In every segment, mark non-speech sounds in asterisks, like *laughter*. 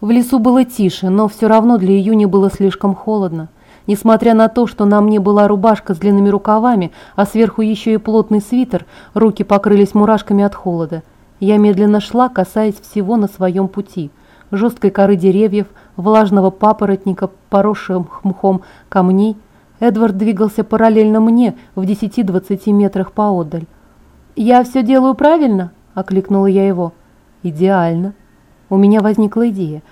В лесу было тише, но все равно для июня было слишком холодно. Несмотря на то, что на мне была рубашка с длинными рукавами, а сверху еще и плотный свитер, руки покрылись мурашками от холода. Я медленно шла, касаясь всего на своем пути. Жесткой коры деревьев, влажного папоротника, поросших мхом камней. Эдвард двигался параллельно мне в 10-20 метрах поодаль. «Я все делаю правильно?» – окликнула я его. «Идеально». У меня возникла идея.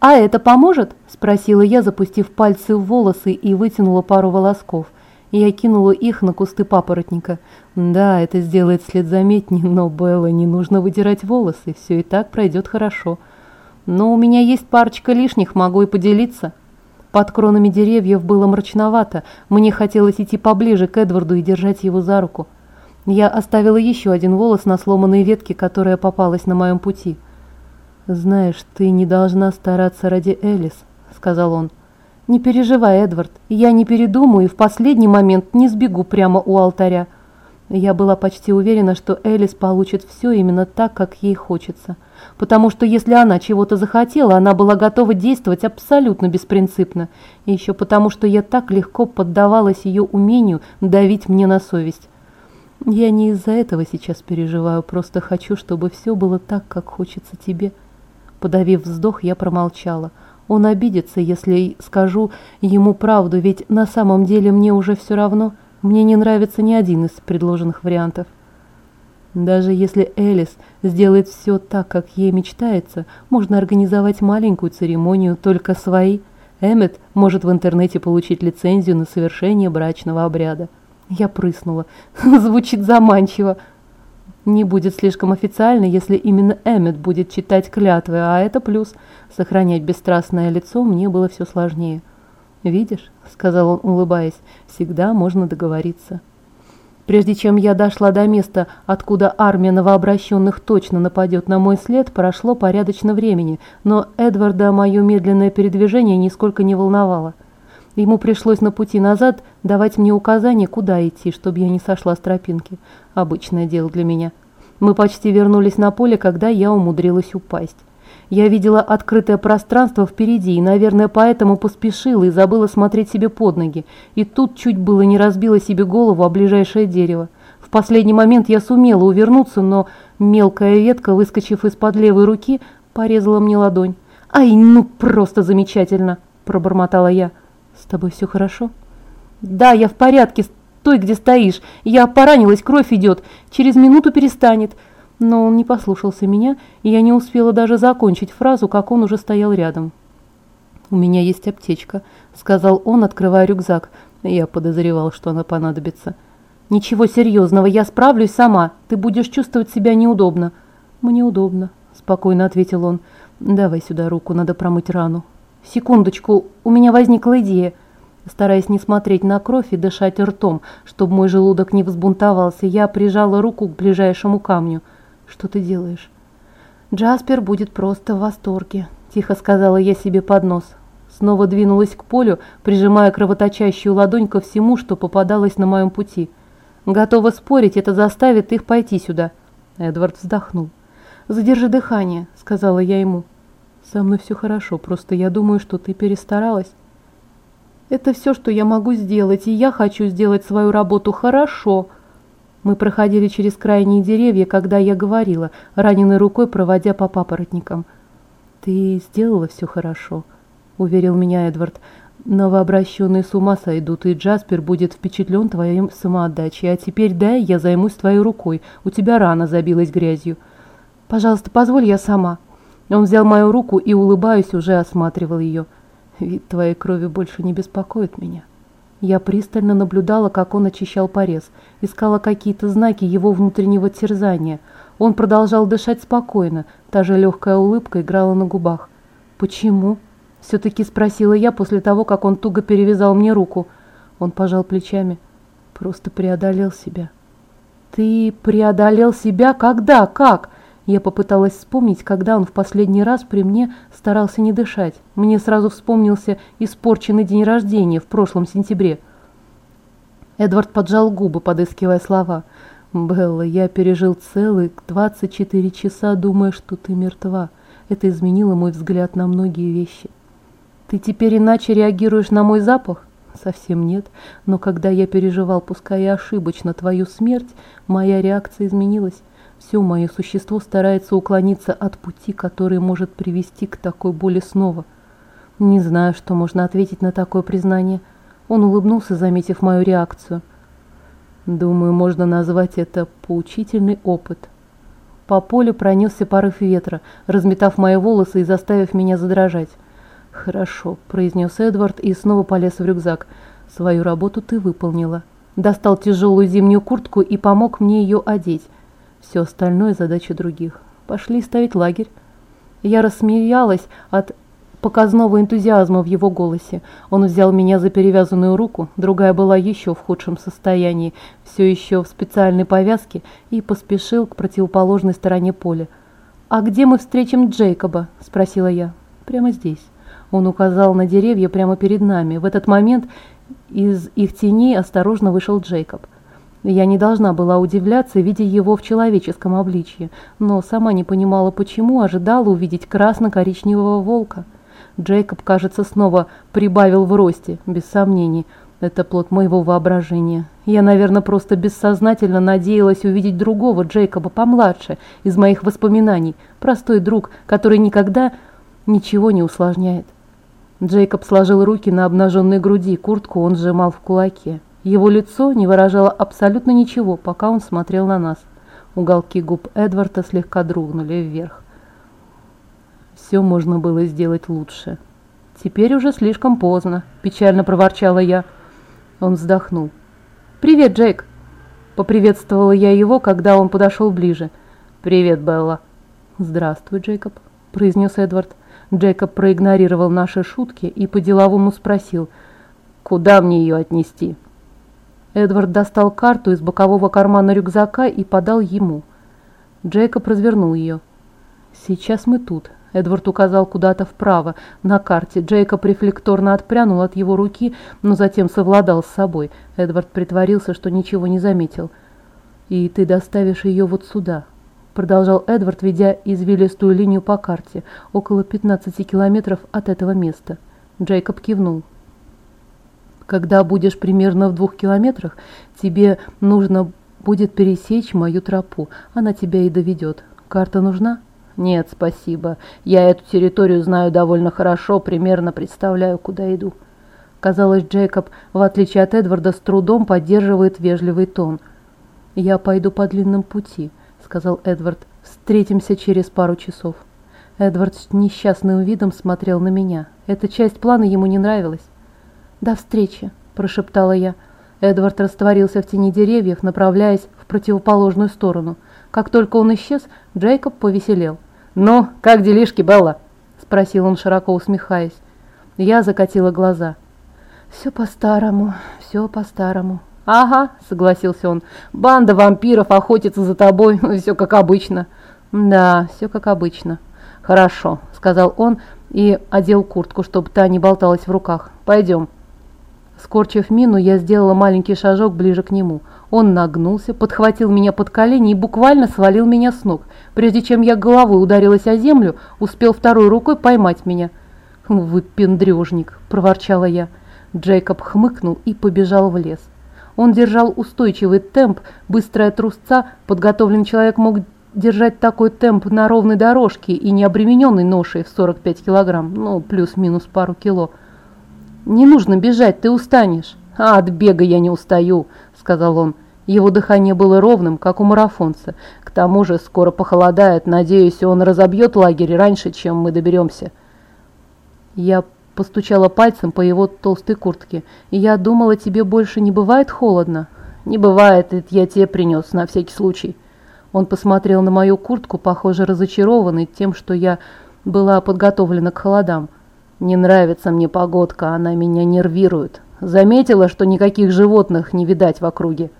«А это поможет?» – спросила я, запустив пальцы в волосы и вытянула пару волосков. Я кинула их на кусты папоротника. Да, это сделает след заметнее, но, Белла, не нужно выдирать волосы, все и так пройдет хорошо. Но у меня есть парочка лишних, могу и поделиться. Под кронами деревьев было мрачновато, мне хотелось идти поближе к Эдварду и держать его за руку. Я оставила еще один волос на сломанной ветке, которая попалась на моем пути. «Знаешь, ты не должна стараться ради Элис», — сказал он. «Не переживай, Эдвард, я не передумаю и в последний момент не сбегу прямо у алтаря». Я была почти уверена, что Элис получит все именно так, как ей хочется. Потому что если она чего-то захотела, она была готова действовать абсолютно беспринципно. И еще потому, что я так легко поддавалась ее умению давить мне на совесть. Я не из-за этого сейчас переживаю, просто хочу, чтобы все было так, как хочется тебе. Подавив вздох, я промолчала. Он обидится, если скажу ему правду, ведь на самом деле мне уже все равно. Мне не нравится ни один из предложенных вариантов. Даже если Элис сделает все так, как ей мечтается, можно организовать маленькую церемонию, только свои. Эммет может в интернете получить лицензию на совершение брачного обряда. Я прыснула. *laughs* Звучит заманчиво. Не будет слишком официально, если именно Эммет будет читать клятвы, а это плюс. Сохранять бесстрастное лицо мне было все сложнее. «Видишь», — сказал он, улыбаясь, — «всегда можно договориться». Прежде чем я дошла до места, откуда армия новообращенных точно нападет на мой след, прошло порядочно времени, но Эдварда мое медленное передвижение нисколько не волновало. Ему пришлось на пути назад давать мне указания, куда идти, чтобы я не сошла с тропинки. Обычное дело для меня. Мы почти вернулись на поле, когда я умудрилась упасть. Я видела открытое пространство впереди и, наверное, поэтому поспешила и забыла смотреть себе под ноги. И тут чуть было не разбила себе голову о ближайшее дерево. В последний момент я сумела увернуться, но мелкая ветка, выскочив из-под левой руки, порезала мне ладонь. «Ай, ну просто замечательно!» – пробормотала я. «С тобой все хорошо?» «Да, я в порядке. Стой, где стоишь. Я поранилась, кровь идет. Через минуту перестанет». Но он не послушался меня, и я не успела даже закончить фразу, как он уже стоял рядом. «У меня есть аптечка», — сказал он, открывая рюкзак. Я подозревал, что она понадобится. «Ничего серьезного, я справлюсь сама. Ты будешь чувствовать себя неудобно». «Мне удобно», — спокойно ответил он. «Давай сюда руку, надо промыть рану». «Секундочку, у меня возникла идея». Стараясь не смотреть на кровь и дышать ртом, чтобы мой желудок не взбунтовался, я прижала руку к ближайшему камню. «Что ты делаешь?» «Джаспер будет просто в восторге», – тихо сказала я себе под нос. Снова двинулась к полю, прижимая кровоточащую ладонь ко всему, что попадалось на моем пути. «Готова спорить, это заставит их пойти сюда». Эдвард вздохнул. «Задержи дыхание», – сказала я ему. «Со мной все хорошо, просто я думаю, что ты перестаралась». «Это все, что я могу сделать, и я хочу сделать свою работу хорошо». Мы проходили через крайние деревья, когда я говорила, раненой рукой проводя по папоротникам. «Ты сделала все хорошо», — уверил меня Эдвард. «Новообращенные с ума сойдут, и Джаспер будет впечатлен твоей самоотдачей. А теперь дай, я займусь твоей рукой. У тебя рана забилась грязью». «Пожалуйста, позволь я сама», он взял мою руку и, улыбаясь, уже осматривал ее. «Вид твоей крови больше не беспокоит меня». Я пристально наблюдала, как он очищал порез, искала какие-то знаки его внутреннего терзания. Он продолжал дышать спокойно, та же легкая улыбка играла на губах. «Почему?» – все-таки спросила я после того, как он туго перевязал мне руку. Он пожал плечами. «Просто преодолел себя». «Ты преодолел себя? Когда? Как?» Я попыталась вспомнить, когда он в последний раз при мне старался не дышать. Мне сразу вспомнился испорченный день рождения в прошлом сентябре. Эдвард поджал губы, подыскивая слова. «Белла, я пережил целых 24 часа, думая, что ты мертва. Это изменило мой взгляд на многие вещи. Ты теперь иначе реагируешь на мой запах? Совсем нет. Но когда я переживал, пускай и ошибочно, твою смерть, моя реакция изменилась. Все мое существо старается уклониться от пути, который может привести к такой боли снова. Не знаю, что можно ответить на такое признание. Он улыбнулся, заметив мою реакцию. Думаю, можно назвать это поучительный опыт. По полю пронесся порыв ветра, разметав мои волосы и заставив меня задрожать. «Хорошо», — произнес Эдвард и снова полез в рюкзак. «Свою работу ты выполнила». Достал тяжелую зимнюю куртку и помог мне ее одеть. Все остальное задача других. Пошли ставить лагерь. Я рассмеялась от показного энтузиазма в его голосе. Он взял меня за перевязанную руку, другая была еще в худшем состоянии, все еще в специальной повязке, и поспешил к противоположной стороне поля. «А где мы встретим Джейкоба?» – спросила я. «Прямо здесь». Он указал на деревья прямо перед нами. В этот момент из их теней осторожно вышел Джейкоб – я не должна была удивляться, видя его в человеческом обличье, но сама не понимала, почему ожидала увидеть красно-коричневого волка. Джейкоб, кажется, снова прибавил в росте, без сомнений. Это плод моего воображения. Я, наверное, просто бессознательно надеялась увидеть другого Джейкоба помладше, из моих воспоминаний. Простой друг, который никогда ничего не усложняет. Джейкоб сложил руки на обнаженной груди, куртку он сжимал в кулаке. Его лицо не выражало абсолютно ничего, пока он смотрел на нас. Уголки губ Эдварда слегка дрогнули вверх. Все можно было сделать лучше. Теперь уже слишком поздно, печально проворчала я. Он вздохнул. «Привет, Джейк!» Поприветствовала я его, когда он подошел ближе. «Привет, Белла!» «Здравствуй, Джейкоб», — произнес Эдвард. Джейкоб проигнорировал наши шутки и по-деловому спросил, «Куда мне ее отнести?» Эдвард достал карту из бокового кармана рюкзака и подал ему. Джейкоб развернул ее. «Сейчас мы тут», — Эдвард указал куда-то вправо на карте. Джейкоб рефлекторно отпрянул от его руки, но затем совладал с собой. Эдвард притворился, что ничего не заметил. «И ты доставишь ее вот сюда», — продолжал Эдвард, ведя извилистую линию по карте, около 15 километров от этого места. Джейкоб кивнул. Когда будешь примерно в двух километрах, тебе нужно будет пересечь мою тропу. Она тебя и доведет. Карта нужна? Нет, спасибо. Я эту территорию знаю довольно хорошо, примерно представляю, куда иду. Казалось, Джейкоб, в отличие от Эдварда, с трудом поддерживает вежливый тон. «Я пойду по длинном пути», — сказал Эдвард. «Встретимся через пару часов». Эдвард с несчастным видом смотрел на меня. Эта часть плана ему не нравилась. «До встречи», – прошептала я. Эдвард растворился в тени деревьев, направляясь в противоположную сторону. Как только он исчез, Джейкоб повеселел. «Ну, как делишки, Белла?» – спросил он, широко усмехаясь. Я закатила глаза. «Все по-старому, все по-старому». «Ага», — согласился он, — «банда вампиров охотится за тобой, *laughs* все как обычно». «Да, все как обычно». «Хорошо», — сказал он и одел куртку, чтобы та не болталась в руках. «Пойдем». Скорчив мину, я сделала маленький шажок ближе к нему. Он нагнулся, подхватил меня под колени и буквально свалил меня с ног. Прежде чем я головой ударилась о землю, успел второй рукой поймать меня. «Вы пендрежник!» – проворчала я. Джейкоб хмыкнул и побежал в лес. Он держал устойчивый темп, быстрая трусца, подготовленный человек мог держать такой темп на ровной дорожке и не обремененной ношей в 45 килограмм, ну, плюс-минус пару кило – «Не нужно бежать, ты устанешь». «А от бега я не устаю», — сказал он. Его дыхание было ровным, как у марафонца. К тому же скоро похолодает. Надеюсь, он разобьет лагерь раньше, чем мы доберемся. Я постучала пальцем по его толстой куртке. «Я думала, тебе больше не бывает холодно?» «Не бывает, это я тебе принес, на всякий случай». Он посмотрел на мою куртку, похоже, разочарованный тем, что я была подготовлена к холодам. Не нравится мне погодка, она меня нервирует. Заметила, что никаких животных не видать в округе?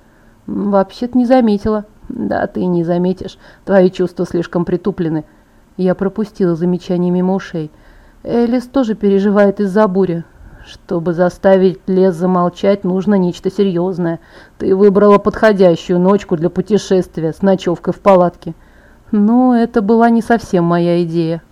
Вообще-то не заметила. Да, ты не заметишь. Твои чувства слишком притуплены. Я пропустила замечание мимо ушей. Элис тоже переживает из-за бури. Чтобы заставить лес замолчать, нужно нечто серьезное. Ты выбрала подходящую ночку для путешествия с ночевкой в палатке. Но это была не совсем моя идея.